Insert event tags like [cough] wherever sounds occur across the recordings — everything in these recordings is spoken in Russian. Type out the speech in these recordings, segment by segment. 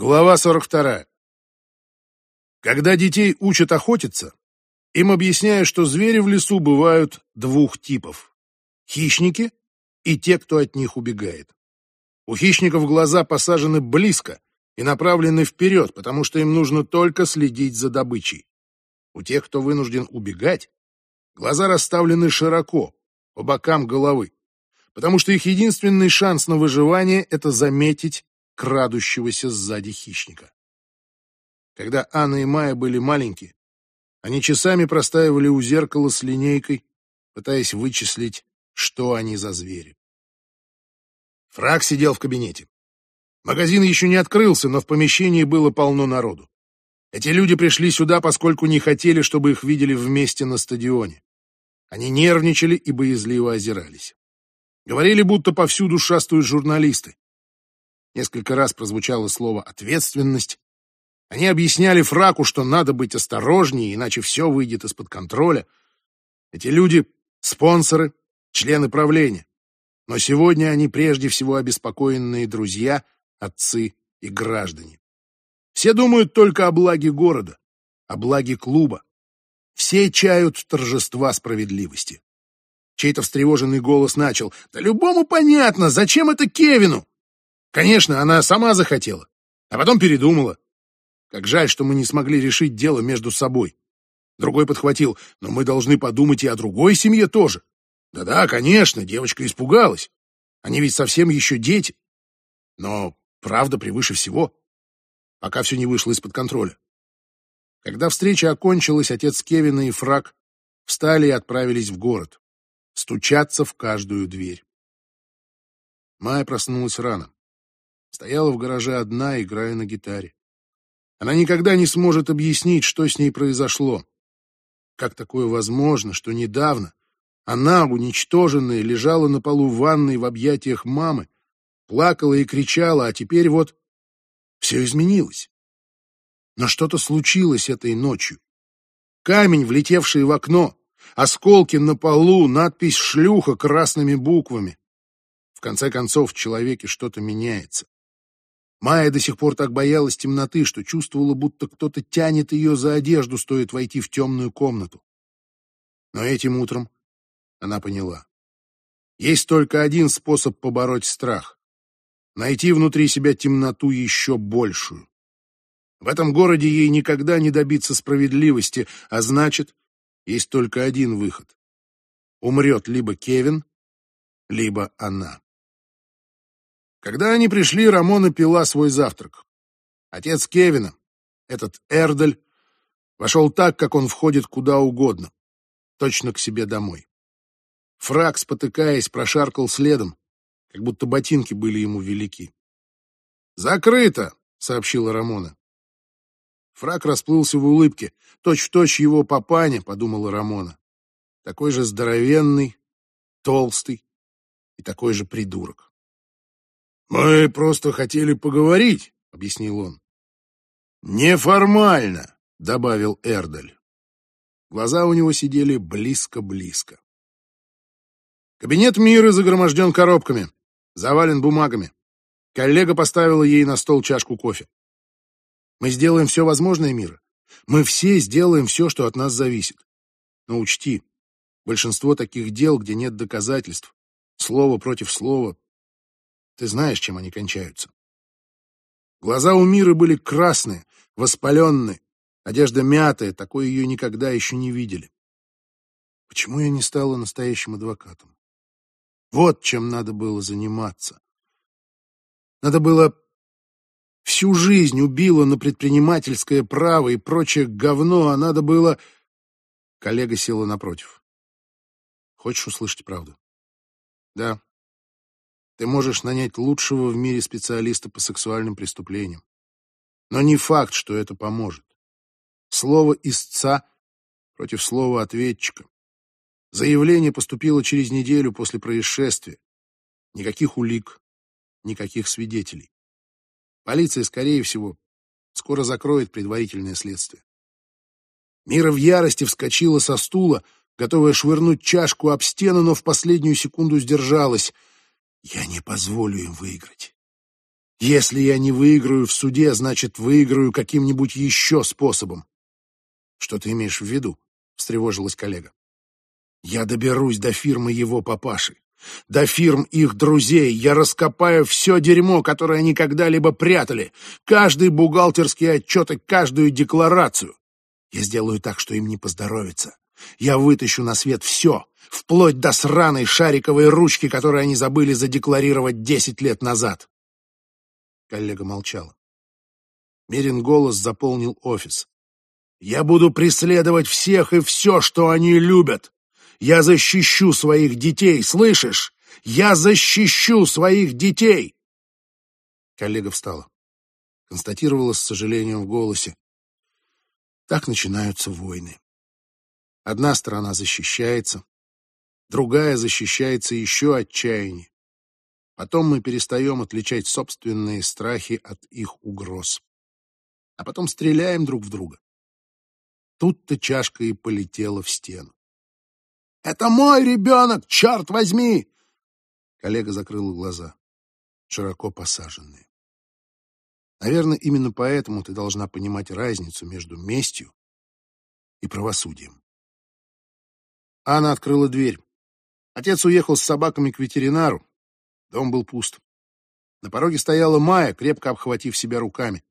Глава 42. Когда детей учат охотиться, им объясняют, что звери в лесу бывают двух типов – хищники и те, кто от них убегает. У хищников глаза посажены близко и направлены вперед, потому что им нужно только следить за добычей. У тех, кто вынужден убегать, глаза расставлены широко, по бокам головы, потому что их единственный шанс на выживание – это заметить крадущегося сзади хищника. Когда Анна и Майя были маленькие, они часами простаивали у зеркала с линейкой, пытаясь вычислить, что они за звери. Фраг сидел в кабинете. Магазин еще не открылся, но в помещении было полно народу. Эти люди пришли сюда, поскольку не хотели, чтобы их видели вместе на стадионе. Они нервничали и боязливо озирались. Говорили, будто повсюду шастают журналисты. Несколько раз прозвучало слово «ответственность». Они объясняли Фраку, что надо быть осторожнее, иначе все выйдет из-под контроля. Эти люди — спонсоры, члены правления. Но сегодня они прежде всего обеспокоенные друзья, отцы и граждане. Все думают только о благе города, о благе клуба. Все чают торжества справедливости. Чей-то встревоженный голос начал. «Да любому понятно, зачем это Кевину? Конечно, она сама захотела, а потом передумала. Как жаль, что мы не смогли решить дело между собой. Другой подхватил, но мы должны подумать и о другой семье тоже. Да-да, конечно, девочка испугалась. Они ведь совсем еще дети. Но правда превыше всего. Пока все не вышло из-под контроля. Когда встреча окончилась, отец Кевина и Фрак встали и отправились в город. Стучаться в каждую дверь. Майя проснулась рано. Стояла в гараже одна, играя на гитаре. Она никогда не сможет объяснить, что с ней произошло. Как такое возможно, что недавно она, уничтоженная, лежала на полу ванной в объятиях мамы, плакала и кричала, а теперь вот все изменилось. Но что-то случилось этой ночью. Камень, влетевший в окно, осколки на полу, надпись «шлюха» красными буквами. В конце концов, в человеке что-то меняется. Майя до сих пор так боялась темноты, что чувствовала, будто кто-то тянет ее за одежду, стоит войти в темную комнату. Но этим утром она поняла. Есть только один способ побороть страх — найти внутри себя темноту еще большую. В этом городе ей никогда не добиться справедливости, а значит, есть только один выход. Умрет либо Кевин, либо она. Когда они пришли, Рамона пила свой завтрак. Отец Кевина, этот Эрдель, вошел так, как он входит куда угодно, точно к себе домой. Фрак, спотыкаясь, прошаркал следом, как будто ботинки были ему велики. «Закрыто!» — сообщила Рамона. Фрак расплылся в улыбке. Точь-в-точь точь его папаня, — подумала Рамона. Такой же здоровенный, толстый и такой же придурок. «Мы просто хотели поговорить», — объяснил он. «Неформально», — добавил Эрдаль. Глаза у него сидели близко-близко. Кабинет Миры загроможден коробками, завален бумагами. Коллега поставила ей на стол чашку кофе. «Мы сделаем все возможное, Мира. Мы все сделаем все, что от нас зависит. Но учти, большинство таких дел, где нет доказательств, слово против слова, ты знаешь, чем они кончаются. Глаза у Миры были красные, воспаленные, одежда мятая, такой ее никогда еще не видели. Почему я не стала настоящим адвокатом? Вот чем надо было заниматься. Надо было всю жизнь убила на предпринимательское право и прочее говно, а надо было... Коллега села напротив. Хочешь услышать правду? Да, ты можешь нанять лучшего в мире специалиста по сексуальным преступлениям. Но не факт, что это поможет. Слово истца против слова ответчика. Заявление поступило через неделю после происшествия. Никаких улик, никаких свидетелей. Полиция, скорее всего, скоро закроет предварительное следствие. Мира в ярости вскочила со стула, готовая швырнуть чашку об стену, но в последнюю секунду сдержалась — я не позволю им выиграть. Если я не выиграю в суде, значит, выиграю каким-нибудь еще способом. Что ты имеешь в виду? встревожилась коллега. Я доберусь до фирмы его папаши, до фирм их друзей. Я раскопаю все дерьмо, которое они когда-либо прятали, каждый бухгалтерский отчет и каждую декларацию. Я сделаю так, что им не поздоровится. Я вытащу на свет все, вплоть до сраной шариковой ручки, которую они забыли задекларировать десять лет назад. Коллега молчала. Мерин голос заполнил офис. «Я буду преследовать всех и все, что они любят. Я защищу своих детей, слышишь? Я защищу своих детей!» Коллега встала. Констатировала с сожалением в голосе. Так начинаются войны. Одна сторона защищается, другая защищается еще отчаяннее. Потом мы перестаем отличать собственные страхи от их угроз. А потом стреляем друг в друга. Тут-то чашка и полетела в стену. «Это мой ребенок, черт возьми!» Коллега закрыла глаза, широко посаженные. Наверное, именно поэтому ты должна понимать разницу между местью и правосудием. Анна открыла дверь. Отец уехал с собаками к ветеринару. Дом был пуст. На пороге стояла Майя, крепко обхватив себя руками.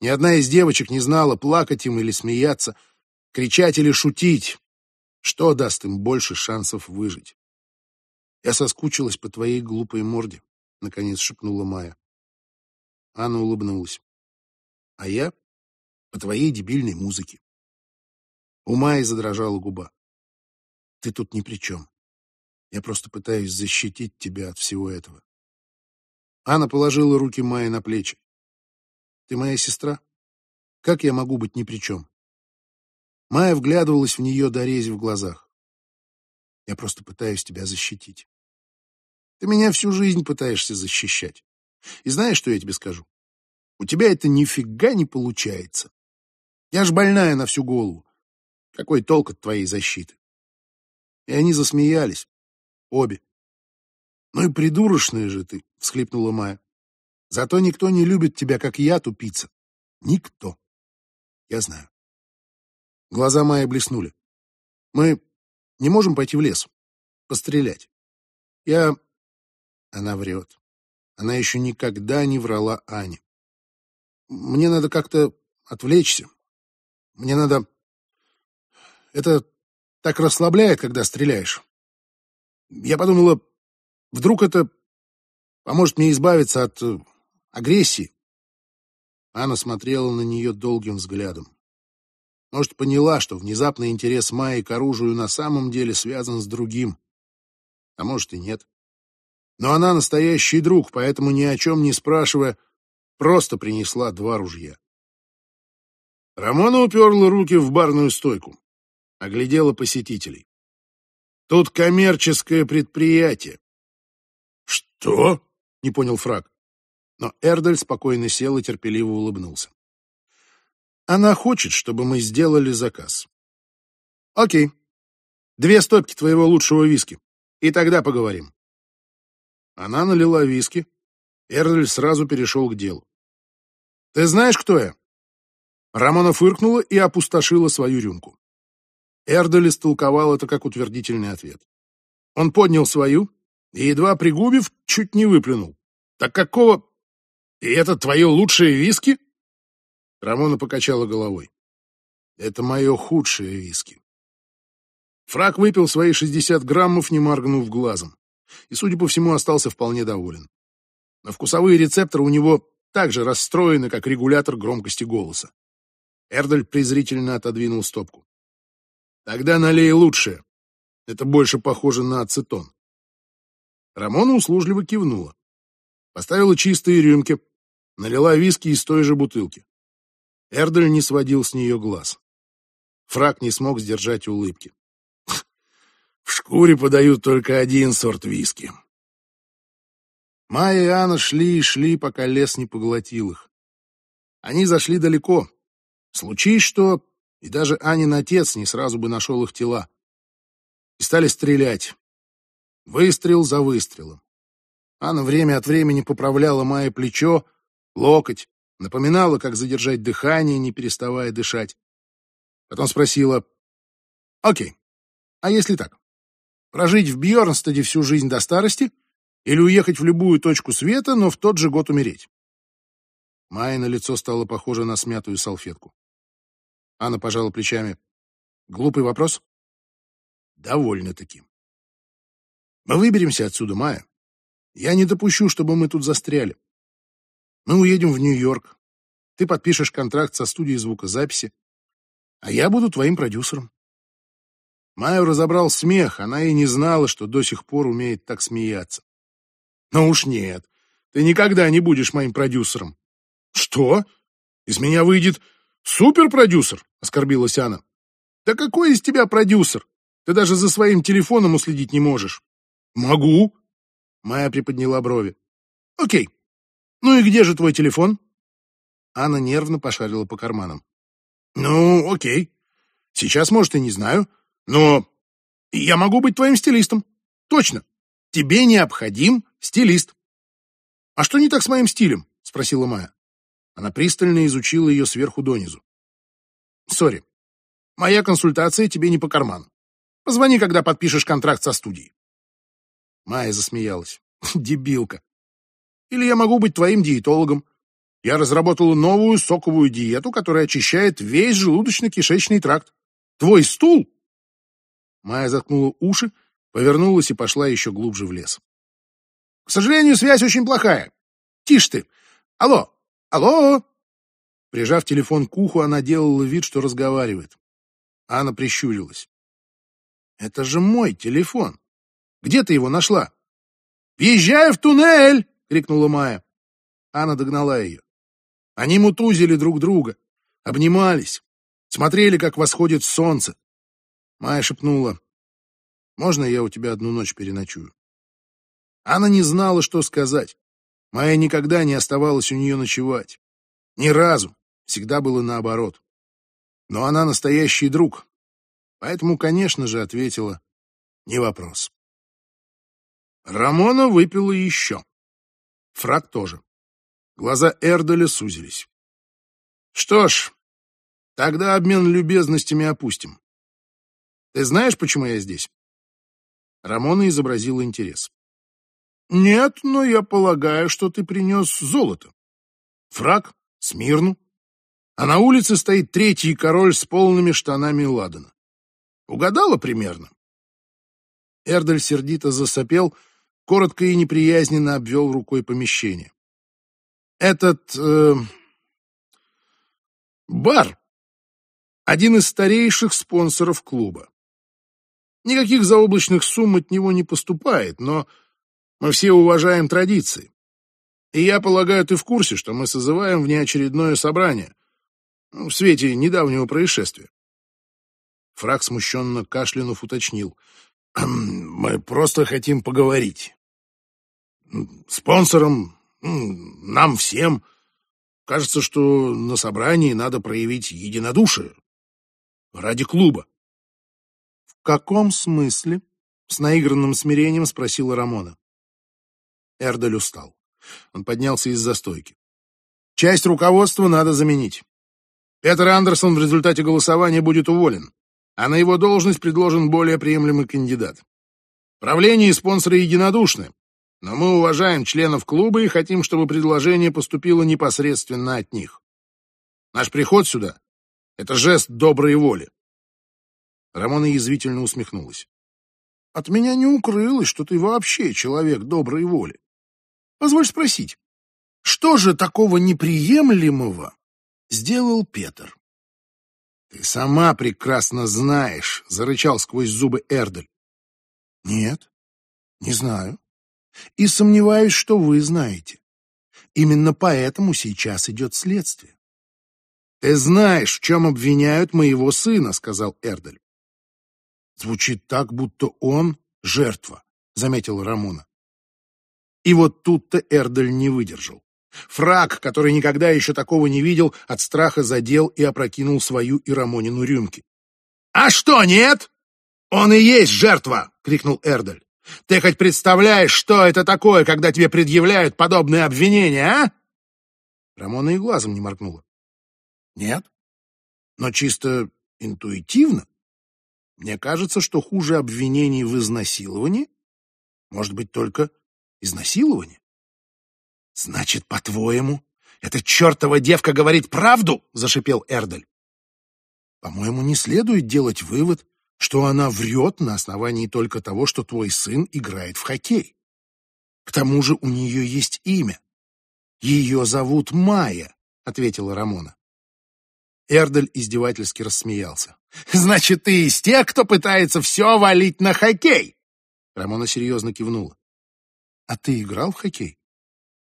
Ни одна из девочек не знала, плакать им или смеяться, кричать или шутить. Что даст им больше шансов выжить? «Я соскучилась по твоей глупой морде», — наконец шепнула Майя. Анна улыбнулась. А я по твоей дебильной музыке. У Майи задрожала губа. Ты тут ни при чем. Я просто пытаюсь защитить тебя от всего этого. Анна положила руки Майи на плечи. Ты моя сестра? Как я могу быть ни при чем? Майя вглядывалась в нее до рези в глазах. Я просто пытаюсь тебя защитить. Ты меня всю жизнь пытаешься защищать. И знаешь, что я тебе скажу? У тебя это нифига не получается. Я ж больная на всю голову. Какой толк от твоей защиты? И они засмеялись. Обе. Ну и придурочная же ты, всхлипнула Майя. Зато никто не любит тебя, как я, тупица. Никто. Я знаю. Глаза Майи блеснули. Мы не можем пойти в лес, пострелять. Я... Она врет. Она еще никогда не врала Ане. Мне надо как-то отвлечься. Мне надо... Это так расслабляет, когда стреляешь. Я подумала, вдруг это поможет мне избавиться от э, агрессии. Анна смотрела на нее долгим взглядом. Может, поняла, что внезапный интерес Майи к оружию на самом деле связан с другим. А может и нет. Но она настоящий друг, поэтому ни о чем не спрашивая, просто принесла два ружья. Рамона уперла руки в барную стойку, оглядела посетителей. Тут коммерческое предприятие. Что? Не понял Фраг. Но Эрдель спокойно сел и терпеливо улыбнулся. Она хочет, чтобы мы сделали заказ. Окей. Две стопки твоего лучшего виски. И тогда поговорим. Она налила виски. Эрль сразу перешел к делу. «Ты знаешь, кто я?» Рамона фыркнула и опустошила свою рюмку. Эрдель истолковал это как утвердительный ответ. Он поднял свою и, едва пригубив, чуть не выплюнул. «Так какого... И это твое лучшее виски?» Рамона покачала головой. «Это мое худшее виски». Фрак выпил свои шестьдесят граммов, не моргнув глазом и, судя по всему, остался вполне доволен. Но вкусовые рецепторы у него так же расстроены, как регулятор громкости голоса. Эрдель презрительно отодвинул стопку. «Тогда налей лучше. Это больше похоже на ацетон». Рамона услужливо кивнула. Поставила чистые рюмки, налила виски из той же бутылки. Эрдель не сводил с нее глаз. Фрак не смог сдержать улыбки. В шкуре подают только один сорт виски. Майя и Анна шли и шли, пока лес не поглотил их. Они зашли далеко. Случись что, и даже Анин отец не сразу бы нашел их тела. И стали стрелять. Выстрел за выстрелом. Анна время от времени поправляла Майе плечо, локоть, напоминала, как задержать дыхание, не переставая дышать. Потом спросила, «Окей, а если так? Прожить в Бьернстаде всю жизнь до старости или уехать в любую точку света, но в тот же год умереть?» Майя на лицо стало похоже на смятую салфетку. Анна пожала плечами. «Глупый вопрос?» «Довольно-таки. Мы выберемся отсюда, Майя. Я не допущу, чтобы мы тут застряли. Мы уедем в Нью-Йорк. Ты подпишешь контракт со студией звукозаписи, а я буду твоим продюсером. Майю разобрал смех, она и не знала, что до сих пор умеет так смеяться. Ну уж нет, ты никогда не будешь моим продюсером. Что? Из меня выйдет суперпродюсер, оскорбилась она. Да какой из тебя продюсер? Ты даже за своим телефоном уследить не можешь. Могу. Майя приподняла брови. Окей. Ну и где же твой телефон? Анна нервно пошарила по карманам. Ну, окей. Сейчас, может, и не знаю, но я могу быть твоим стилистом. Точно. Тебе необходим стилист. А что не так с моим стилем? Спросила Майя. Она пристально изучила ее сверху донизу. Сори. Моя консультация тебе не по карману. Позвони, когда подпишешь контракт со студией. Майя засмеялась. [laughs] Дебилка. Или я могу быть твоим диетологом. Я разработала новую соковую диету, которая очищает весь желудочно-кишечный тракт. Твой стул? Майя заткнула уши, повернулась и пошла еще глубже в лес. К сожалению, связь очень плохая. Тише ты. Алло, алло. Прижав телефон к уху, она делала вид, что разговаривает. Анна прищурилась. Это же мой телефон. Где ты его нашла? «Въезжай в туннель!» — крикнула Майя. Анна догнала ее. Они мутузили друг друга, обнимались, смотрели, как восходит солнце. Майя шепнула, «Можно я у тебя одну ночь переночую?» Анна не знала, что сказать. Майя никогда не оставалась у нее ночевать. Ни разу. Всегда было наоборот. Но она настоящий друг. Поэтому, конечно же, ответила, не вопрос. Рамона выпила еще. Фраг тоже. Глаза Эрделя сузились. Что ж, тогда обмен любезностями опустим. Ты знаешь, почему я здесь? Рамона изобразила интерес. Нет, но я полагаю, что ты принес золото. Фраг, Смирну. А на улице стоит третий король с полными штанами Ладана. Угадала примерно? Эрдель сердито засопел, коротко и неприязненно обвел рукой помещение. Этот э, бар — один из старейших спонсоров клуба. Никаких заоблачных сумм от него не поступает, но мы все уважаем традиции. И я полагаю, ты в курсе, что мы созываем внеочередное собрание в свете недавнего происшествия. Фраг смущенно кашлянув уточнил. «Мы просто хотим поговорить. Спонсорам, нам всем. Кажется, что на собрании надо проявить единодушие. Ради клуба. В каком смысле? С наигранным смирением спросила Рамона. Эрдель устал. Он поднялся из-за стойки. Часть руководства надо заменить. Петер Андерсон в результате голосования будет уволен, а на его должность предложен более приемлемый кандидат. Правление и спонсоры единодушны, но мы уважаем членов клуба и хотим, чтобы предложение поступило непосредственно от них. Наш приход сюда — это жест доброй воли. Рамона язвительно усмехнулась. От меня не укрылось, что ты вообще человек доброй воли. Позволь спросить, что же такого неприемлемого сделал Петр? Ты сама прекрасно знаешь, зарычал сквозь зубы Эрдель. Нет, не знаю и сомневаюсь, что вы знаете. Именно поэтому сейчас идет следствие. «Ты знаешь, в чем обвиняют моего сына», — сказал Эрдель. «Звучит так, будто он — жертва», — заметил Рамона. И вот тут-то Эрдель не выдержал. Фраг, который никогда еще такого не видел, от страха задел и опрокинул свою и Рамонину рюмки. «А что, нет? Он и есть жертва!» — крикнул Эрдель. Ты хоть представляешь, что это такое, когда тебе предъявляют подобные обвинения, а? Рамона и глазом не моргнула. Нет. Но чисто интуитивно мне кажется, что хуже обвинений в изнасиловании может быть только изнасилование. Значит, по-твоему, эта чертова девка говорит правду? Зашипел Эрдель. По-моему, не следует делать вывод, что она врет на основании только того, что твой сын играет в хоккей. К тому же у нее есть имя. Ее зовут Майя, ответила Рамона. Эрдель издевательски рассмеялся. «Значит, ты из тех, кто пытается все валить на хоккей?» Рамона серьезно кивнула. «А ты играл в хоккей?»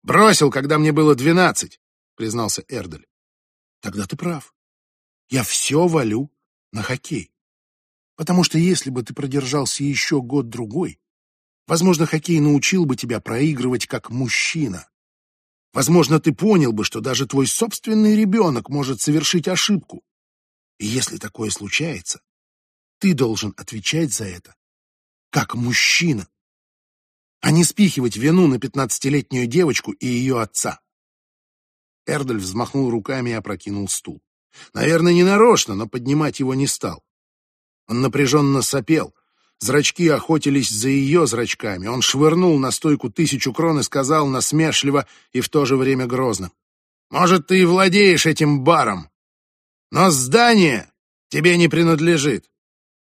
«Бросил, когда мне было двенадцать», — признался Эрдель. «Тогда ты прав. Я все валю на хоккей. Потому что если бы ты продержался еще год-другой, возможно, хоккей научил бы тебя проигрывать как мужчина. Возможно, ты понял бы, что даже твой собственный ребенок может совершить ошибку. И если такое случается, ты должен отвечать за это как мужчина, а не спихивать вину на пятнадцатилетнюю девочку и ее отца. Эрдель взмахнул руками и опрокинул стул. Наверное, не нарочно, но поднимать его не стал. Он напряженно сопел, Зрачки охотились за ее зрачками. Он швырнул на стойку тысячу крон и сказал насмешливо и в то же время грозно. «Может, ты и владеешь этим баром, но здание тебе не принадлежит.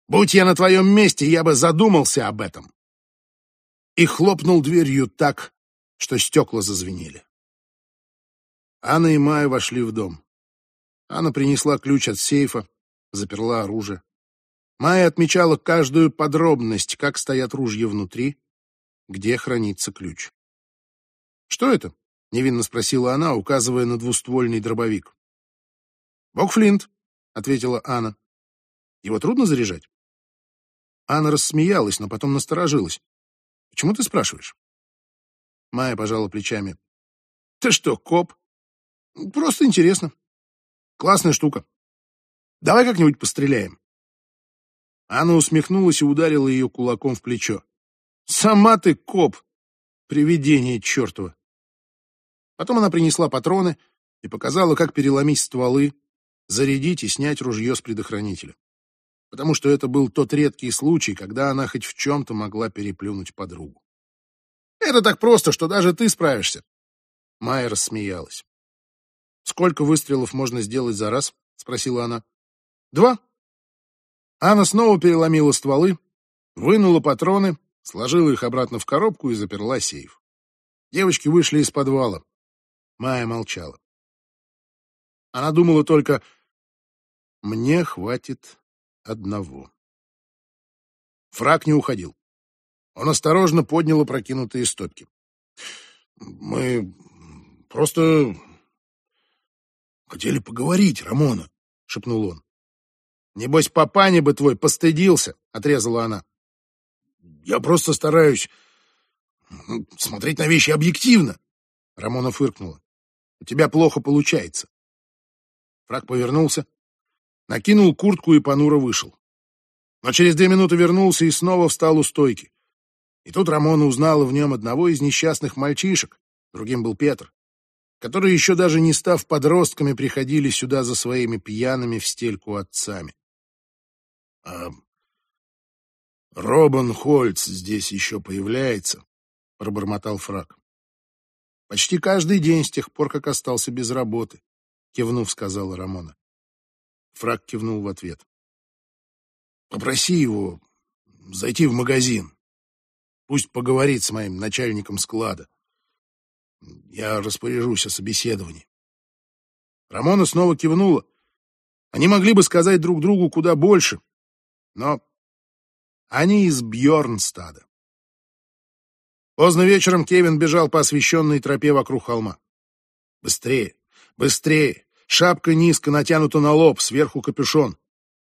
Будь я на твоем месте, я бы задумался об этом». И хлопнул дверью так, что стекла зазвенели. Анна и Майя вошли в дом. Анна принесла ключ от сейфа, заперла оружие. Майя отмечала каждую подробность, как стоят ружья внутри, где хранится ключ. «Что это?» — невинно спросила она, указывая на двуствольный дробовик. «Бог Флинт», — ответила Анна. «Его трудно заряжать?» Анна рассмеялась, но потом насторожилась. «Почему ты спрашиваешь?» Майя пожала плечами. «Ты что, коп?» «Просто интересно. Классная штука. Давай как-нибудь постреляем». Анна усмехнулась и ударила ее кулаком в плечо. «Сама ты коп! Привидение чертово!» Потом она принесла патроны и показала, как переломить стволы, зарядить и снять ружье с предохранителя. Потому что это был тот редкий случай, когда она хоть в чем-то могла переплюнуть подругу. «Это так просто, что даже ты справишься!» Майя рассмеялась. «Сколько выстрелов можно сделать за раз?» — спросила она. «Два», Анна снова переломила стволы, вынула патроны, сложила их обратно в коробку и заперла сейф. Девочки вышли из подвала. Майя молчала. Она думала только, мне хватит одного. Фраг не уходил. Он осторожно поднял опрокинутые стопки. «Мы просто хотели поговорить, Рамона», — шепнул он. «Небось, папаня бы твой постыдился», — отрезала она. «Я просто стараюсь ну, смотреть на вещи объективно», — Рамона фыркнула. «У тебя плохо получается». Фраг повернулся, накинул куртку и понуро вышел. Но через две минуты вернулся и снова встал у стойки. И тут Рамона узнала в нем одного из несчастных мальчишек, другим был Петр, которые еще даже не став подростками приходили сюда за своими пьяными в стельку отцами. А Робан Хольц здесь еще появляется, пробормотал Фрак. Почти каждый день с тех пор, как остался без работы, кивнув, сказала Рамона. Фрак кивнул в ответ. Попроси его зайти в магазин. Пусть поговорит с моим начальником склада. Я распоряжусь о собеседовании. Рамона снова кивнула. Они могли бы сказать друг другу куда больше, но они из Бьорнстада. Поздно вечером Кевин бежал по освещенной тропе вокруг холма. Быстрее, быстрее! Шапка низко натянута на лоб, сверху капюшон.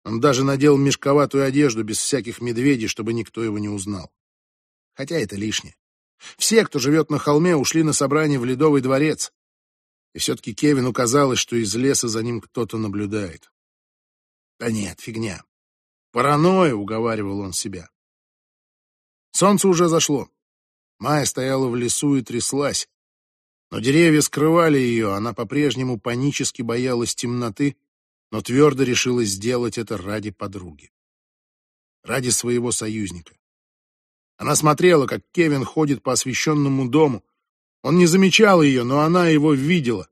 Он даже надел мешковатую одежду без всяких медведей, чтобы никто его не узнал. Хотя это лишнее. Все, кто живет на холме, ушли на собрание в Ледовый дворец. И все-таки Кевину казалось, что из леса за ним кто-то наблюдает. Да нет, фигня. Паранойя, уговаривал он себя. Солнце уже зашло. Майя стояла в лесу и тряслась. Но деревья скрывали ее, она по-прежнему панически боялась темноты, но твердо решилась сделать это ради подруги. Ради своего союзника. Она смотрела, как Кевин ходит по освещенному дому. Он не замечал ее, но она его видела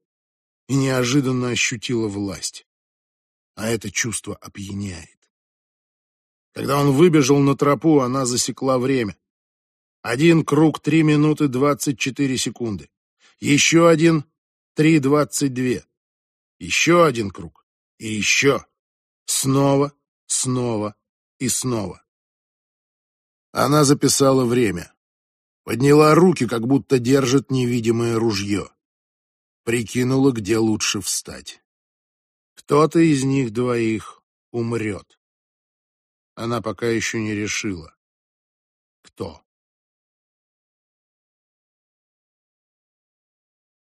и неожиданно ощутила власть. А это чувство опьяняет. Когда он выбежал на тропу, она засекла время. Один круг — три минуты двадцать четыре секунды. Еще один — три двадцать две. Еще один круг. И еще. Снова, снова и снова. Она записала время. Подняла руки, как будто держит невидимое ружье. Прикинула, где лучше встать. Кто-то из них двоих умрет. Она пока еще не решила, кто.